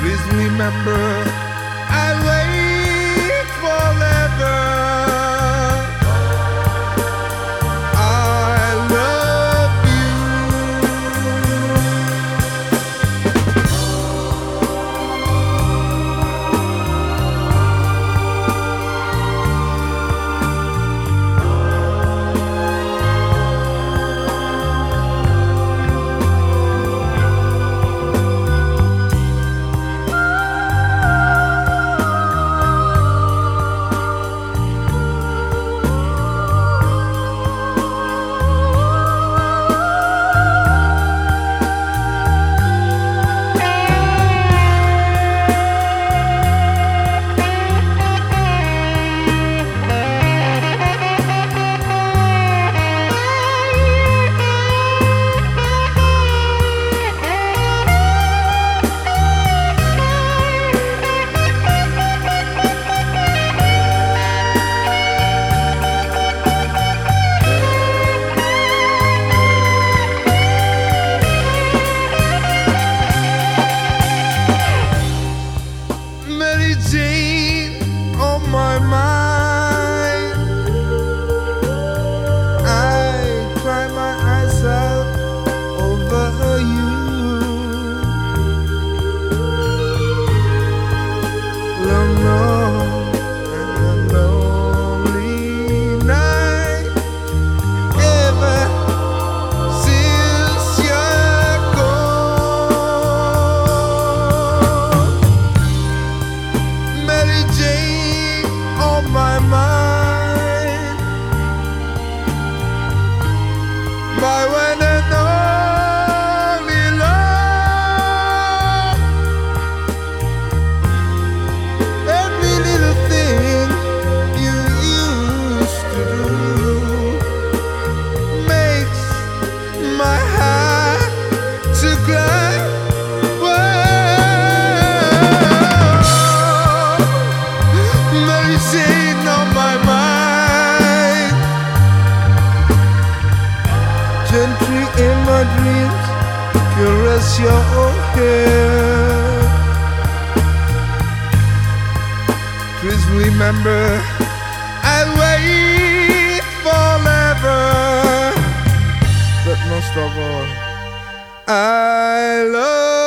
please remember 冷了 as you're here. Please remember, I wait forever. But most of all, I love.